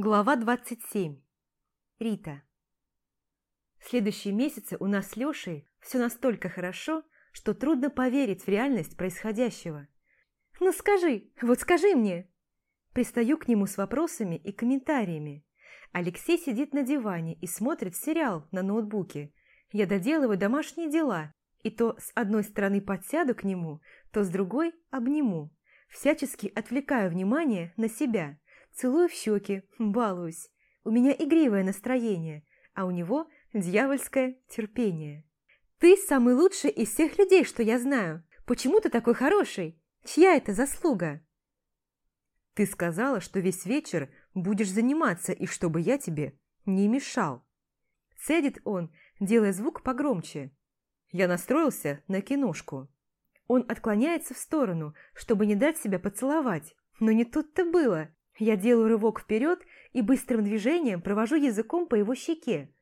Глава 27. Рита. В следующие месяцы у нас с Лешей все настолько хорошо, что трудно поверить в реальность происходящего. «Ну скажи, вот скажи мне!» Пристаю к нему с вопросами и комментариями. Алексей сидит на диване и смотрит сериал на ноутбуке. Я доделываю домашние дела, и то с одной стороны подсяду к нему, то с другой обниму. Всячески отвлекаю внимание на себя – Целую в щеки, балуюсь. У меня игривое настроение, а у него дьявольское терпение. «Ты самый лучший из всех людей, что я знаю. Почему ты такой хороший? Чья это заслуга?» «Ты сказала, что весь вечер будешь заниматься, и чтобы я тебе не мешал». Цедит он, делая звук погромче. Я настроился на киношку. Он отклоняется в сторону, чтобы не дать себя поцеловать. Но не тут-то было. Я делаю рывок вперед и быстрым движением провожу языком по его щеке.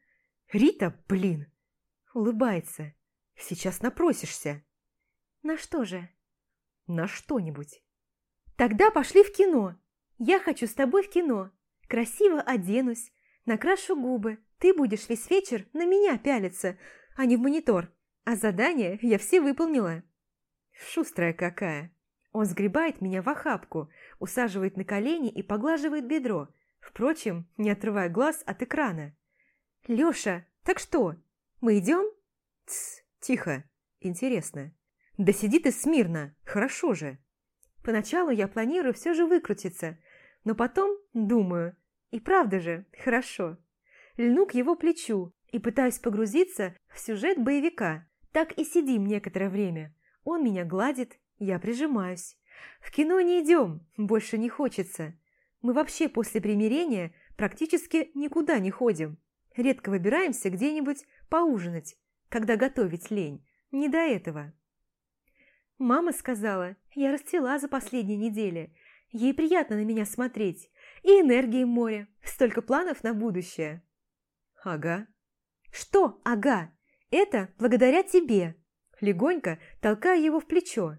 «Рита, блин!» Улыбается. «Сейчас напросишься». «На что же?» «На что-нибудь». «Тогда пошли в кино. Я хочу с тобой в кино. Красиво оденусь, накрашу губы. Ты будешь весь вечер на меня пялиться, а не в монитор. А задание я все выполнила». «Шустрая какая!» Он сгребает меня в охапку, усаживает на колени и поглаживает бедро, впрочем, не отрывая глаз от экрана. «Лёша, так что, мы идем?» «Тсс, тихо, интересно». «Да сиди ты смирно, хорошо же». Поначалу я планирую все же выкрутиться, но потом думаю, и правда же, хорошо. Льну к его плечу и пытаюсь погрузиться в сюжет боевика. Так и сидим некоторое время. Он меня гладит, я прижимаюсь. В кино не идем, больше не хочется. Мы вообще после примирения практически никуда не ходим. Редко выбираемся где-нибудь поужинать, когда готовить лень. Не до этого. Мама сказала, я расцвела за последние недели. Ей приятно на меня смотреть. И энергии море. Столько планов на будущее. Ага. Что ага? Это благодаря тебе. Легонько толкаю его в плечо.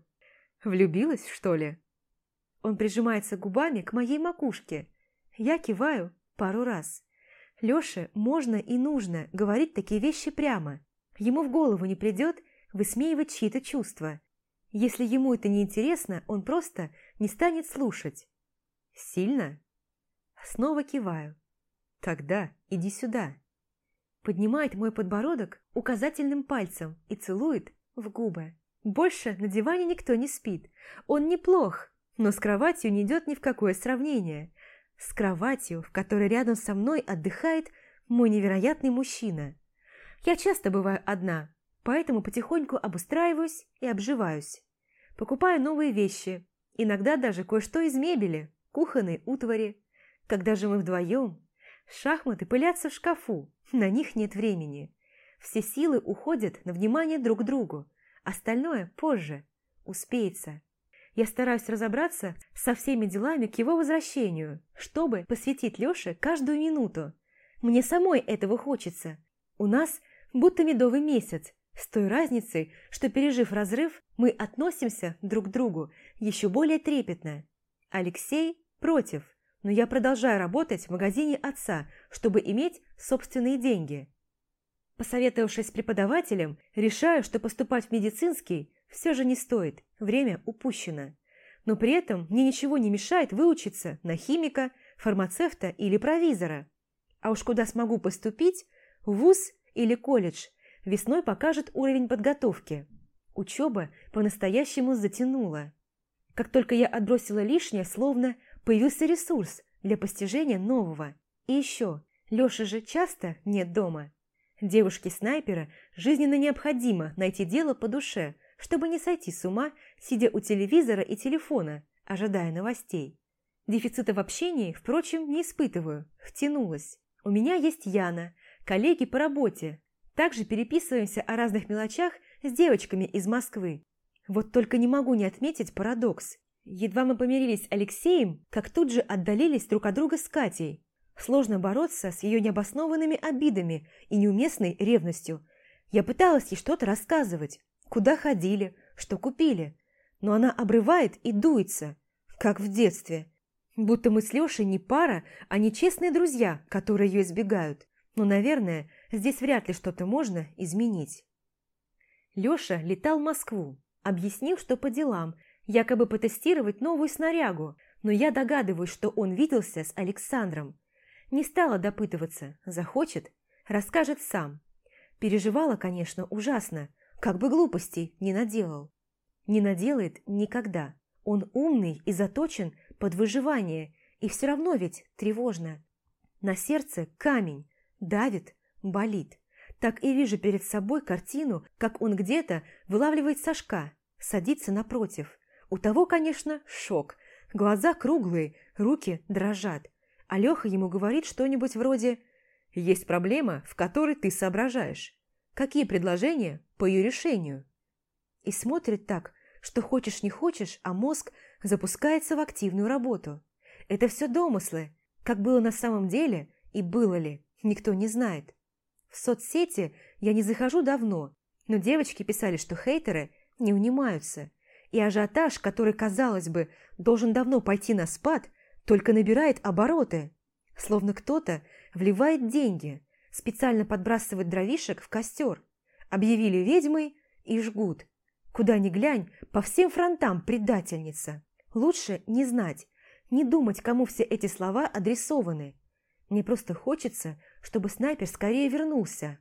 Влюбилась, что ли?» Он прижимается губами к моей макушке. Я киваю пару раз. Лёше можно и нужно говорить такие вещи прямо. Ему в голову не придет высмеивать чьи-то чувства. Если ему это не интересно, он просто не станет слушать. «Сильно?» Снова киваю. «Тогда иди сюда». Поднимает мой подбородок указательным пальцем и целует в губы. Больше на диване никто не спит. Он неплох, но с кроватью не идет ни в какое сравнение. С кроватью, в которой рядом со мной отдыхает мой невероятный мужчина. Я часто бываю одна, поэтому потихоньку обустраиваюсь и обживаюсь. Покупаю новые вещи, иногда даже кое-что из мебели, кухонной утвари. Когда же мы вдвоем, шахматы пылятся в шкафу, на них нет времени. Все силы уходят на внимание друг к другу, Остальное позже. Успеется. Я стараюсь разобраться со всеми делами к его возвращению, чтобы посвятить Лёше каждую минуту. Мне самой этого хочется. У нас будто медовый месяц, с той разницей, что, пережив разрыв, мы относимся друг к другу еще более трепетно. Алексей против, но я продолжаю работать в магазине отца, чтобы иметь собственные деньги. Посоветовавшись с преподавателем, решаю, что поступать в медицинский все же не стоит, время упущено. Но при этом мне ничего не мешает выучиться на химика, фармацевта или провизора. А уж куда смогу поступить, вуз или колледж, весной покажет уровень подготовки. Учеба по-настоящему затянула. Как только я отбросила лишнее, словно появился ресурс для постижения нового. И еще, Лёши же часто нет дома. Девушке-снайпера жизненно необходимо найти дело по душе, чтобы не сойти с ума, сидя у телевизора и телефона, ожидая новостей. Дефицита в общении, впрочем, не испытываю, втянулась. У меня есть Яна, коллеги по работе. Также переписываемся о разных мелочах с девочками из Москвы. Вот только не могу не отметить парадокс. Едва мы помирились с Алексеем, как тут же отдалились друг от друга с Катей. Сложно бороться с ее необоснованными обидами и неуместной ревностью. Я пыталась ей что-то рассказывать, куда ходили, что купили, но она обрывает и дуется, как в детстве. Будто мы с Лешей не пара, а не честные друзья, которые ее избегают. Но, наверное, здесь вряд ли что-то можно изменить. Леша летал в Москву, объяснил, что по делам, якобы потестировать новую снарягу, но я догадываюсь, что он виделся с Александром. Не стала допытываться, захочет, расскажет сам. Переживала, конечно, ужасно, как бы глупостей не наделал. Не наделает никогда. Он умный и заточен под выживание, и все равно ведь тревожно. На сердце камень, давит, болит. Так и вижу перед собой картину, как он где-то вылавливает Сашка, садится напротив. У того, конечно, шок. Глаза круглые, руки дрожат. А Леха ему говорит что-нибудь вроде «Есть проблема, в которой ты соображаешь. Какие предложения по ее решению?» И смотрит так, что хочешь не хочешь, а мозг запускается в активную работу. Это все домыслы. Как было на самом деле и было ли, никто не знает. В соцсети я не захожу давно, но девочки писали, что хейтеры не унимаются. И ажиотаж, который, казалось бы, должен давно пойти на спад, только набирает обороты. Словно кто-то вливает деньги, специально подбрасывает дровишек в костер. Объявили ведьмой и жгут. Куда ни глянь, по всем фронтам предательница. Лучше не знать, не думать, кому все эти слова адресованы. Мне просто хочется, чтобы снайпер скорее вернулся.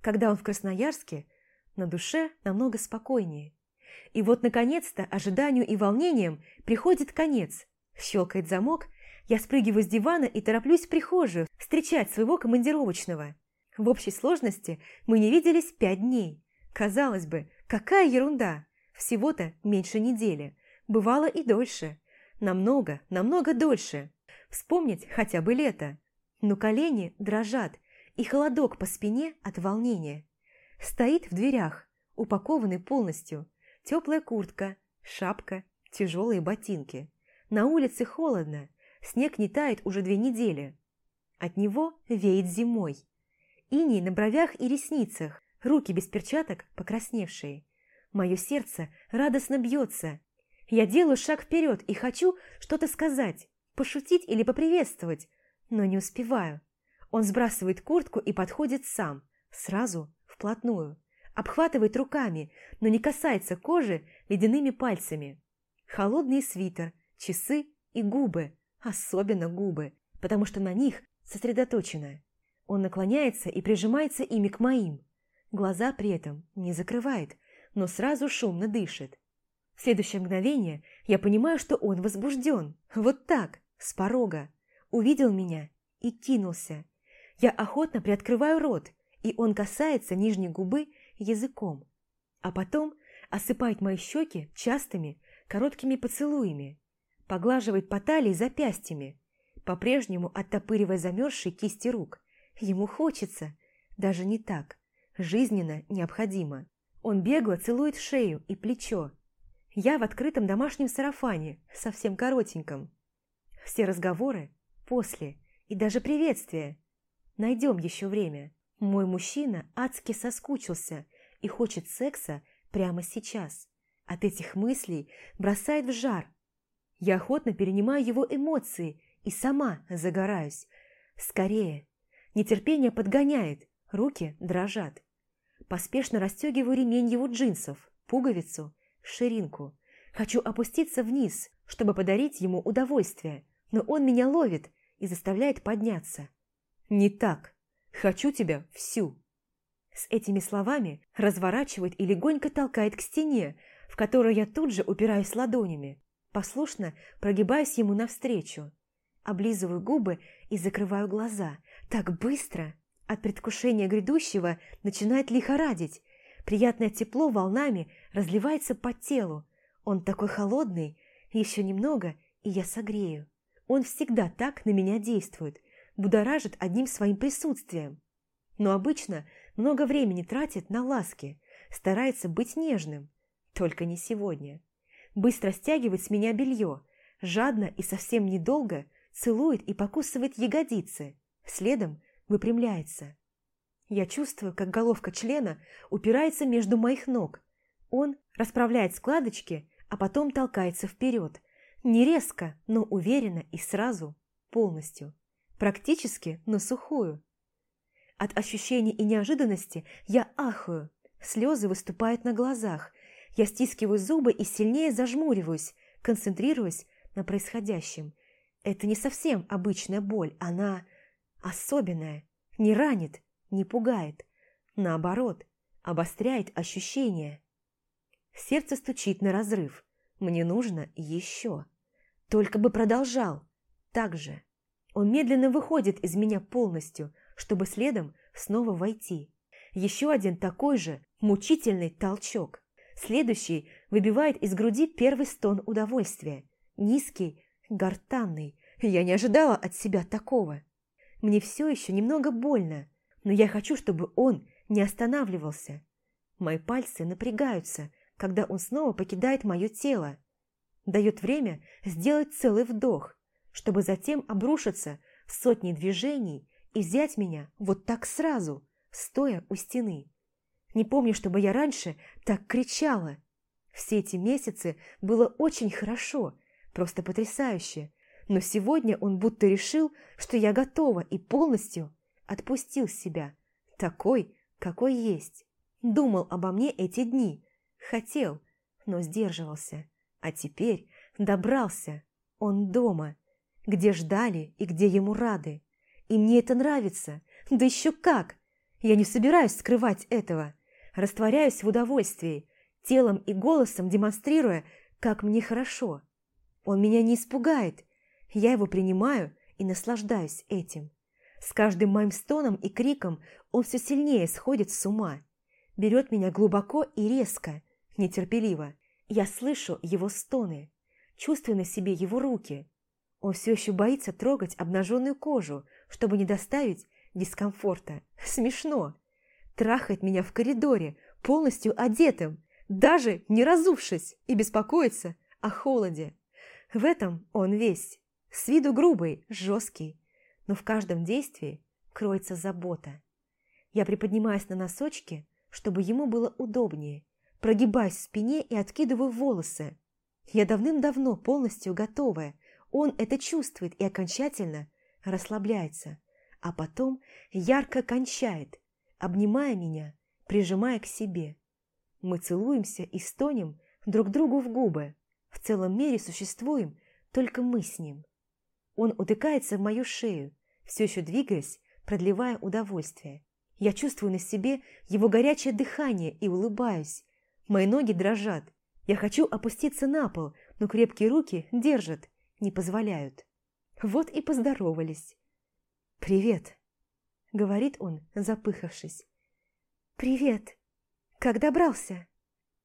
Когда он в Красноярске, на душе намного спокойнее. И вот, наконец-то, ожиданию и волнением приходит конец. Щелкает замок, я спрыгиваю с дивана и тороплюсь в прихожую встречать своего командировочного. В общей сложности мы не виделись пять дней. Казалось бы, какая ерунда! Всего-то меньше недели. Бывало и дольше. Намного, намного дольше. Вспомнить хотя бы лето. Но колени дрожат, и холодок по спине от волнения. Стоит в дверях, упакованный полностью. Теплая куртка, шапка, тяжелые ботинки. На улице холодно, снег не тает уже две недели. От него веет зимой. Иней на бровях и ресницах, руки без перчаток покрасневшие. Мое сердце радостно бьется. Я делаю шаг вперед и хочу что-то сказать, пошутить или поприветствовать, но не успеваю. Он сбрасывает куртку и подходит сам, сразу, вплотную. Обхватывает руками, но не касается кожи ледяными пальцами. Холодный свитер, часы и губы, особенно губы, потому что на них сосредоточено. Он наклоняется и прижимается ими к моим. Глаза при этом не закрывает, но сразу шумно дышит. В следующее мгновение я понимаю, что он возбужден. Вот так, с порога. Увидел меня и кинулся. Я охотно приоткрываю рот, и он касается нижней губы языком. А потом осыпает мои щеки частыми, короткими поцелуями. Поглаживает по талии запястьями, по-прежнему оттопыривая замерзшие кисти рук. Ему хочется, даже не так, жизненно необходимо. Он бегло целует шею и плечо. Я в открытом домашнем сарафане, совсем коротеньком. Все разговоры после и даже приветствия. Найдем еще время. Мой мужчина адски соскучился и хочет секса прямо сейчас. От этих мыслей бросает в жар. Я охотно перенимаю его эмоции и сама загораюсь. Скорее. Нетерпение подгоняет, руки дрожат. Поспешно расстегиваю ремень его джинсов, пуговицу, ширинку. Хочу опуститься вниз, чтобы подарить ему удовольствие, но он меня ловит и заставляет подняться. «Не так. Хочу тебя всю». С этими словами разворачивает и легонько толкает к стене, в которую я тут же упираюсь ладонями. Послушно прогибаюсь ему навстречу. Облизываю губы и закрываю глаза. Так быстро! От предвкушения грядущего начинает лихорадить. Приятное тепло волнами разливается по телу. Он такой холодный, еще немного, и я согрею. Он всегда так на меня действует, будоражит одним своим присутствием. Но обычно много времени тратит на ласки, старается быть нежным. Только не сегодня. Быстро стягивает с меня белье, жадно и совсем недолго целует и покусывает ягодицы, следом выпрямляется. Я чувствую, как головка члена упирается между моих ног. Он расправляет складочки, а потом толкается вперед, Не резко, но уверенно и сразу, полностью. Практически на сухую. От ощущений и неожиданности я ахаю, слезы выступают на глазах, я стискиваю зубы и сильнее зажмуриваюсь, концентрируясь на происходящем. Это не совсем обычная боль, она особенная, не ранит, не пугает. Наоборот, обостряет ощущения. Сердце стучит на разрыв. Мне нужно еще. Только бы продолжал. Так же. Он медленно выходит из меня полностью, чтобы следом снова войти. Еще один такой же мучительный толчок. Следующий выбивает из груди первый стон удовольствия. Низкий, гортанный. Я не ожидала от себя такого. Мне все еще немного больно, но я хочу, чтобы он не останавливался. Мои пальцы напрягаются, когда он снова покидает мое тело. Дает время сделать целый вдох, чтобы затем обрушиться в сотни движений и взять меня вот так сразу, стоя у стены. Не помню, чтобы я раньше так кричала. Все эти месяцы было очень хорошо, просто потрясающе. Но сегодня он будто решил, что я готова и полностью отпустил себя, такой, какой есть. Думал обо мне эти дни, хотел, но сдерживался. А теперь добрался, он дома, где ждали и где ему рады. И мне это нравится, да еще как! Я не собираюсь скрывать этого. Растворяюсь в удовольствии, телом и голосом демонстрируя, как мне хорошо. Он меня не испугает. Я его принимаю и наслаждаюсь этим. С каждым моим стоном и криком он все сильнее сходит с ума. Берет меня глубоко и резко, нетерпеливо. Я слышу его стоны, чувствую на себе его руки. Он все еще боится трогать обнаженную кожу, чтобы не доставить дискомфорта. Смешно. Трахает меня в коридоре, полностью одетым, даже не разувшись, и беспокоится о холоде. В этом он весь. С виду грубый, жесткий, но в каждом действии кроется забота. Я приподнимаюсь на носочки, чтобы ему было удобнее, прогибаюсь в спине и откидываю волосы. Я давным-давно полностью готовая, он это чувствует и окончательно расслабляется, а потом ярко кончает, обнимая меня, прижимая к себе. Мы целуемся и стонем друг другу в губы. В целом мире существуем только мы с ним. Он утыкается в мою шею, все еще двигаясь, продлевая удовольствие. Я чувствую на себе его горячее дыхание и улыбаюсь. Мои ноги дрожат. Я хочу опуститься на пол, но крепкие руки держат, не позволяют. Вот и поздоровались. «Привет», — говорит он, запыхавшись. «Привет. Как добрался?»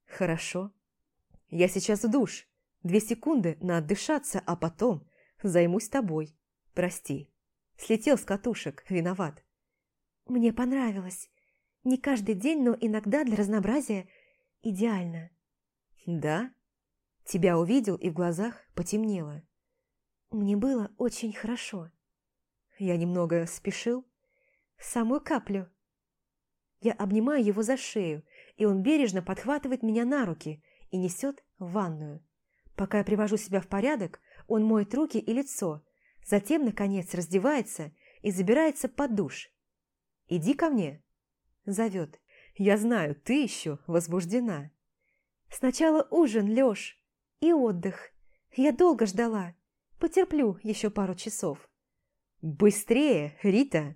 «Хорошо. Я сейчас в душ. Две секунды на отдышаться, а потом займусь тобой. Прости. Слетел с катушек, виноват». «Мне понравилось. Не каждый день, но иногда для разнообразия идеально». «Да?» Тебя увидел и в глазах потемнело. Мне было очень хорошо. Я немного спешил. Самую каплю. Я обнимаю его за шею, и он бережно подхватывает меня на руки и несет в ванную. Пока я привожу себя в порядок, он моет руки и лицо, затем, наконец, раздевается и забирается под душ. «Иди ко мне», – зовет. «Я знаю, ты еще возбуждена». «Сначала ужин, Лёш, и отдых. Я долго ждала. Потерплю еще пару часов. «Быстрее, Рита!»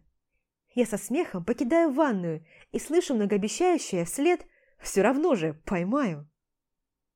Я со смехом покидаю ванную и слышу многообещающее вслед «Все равно же, поймаю!»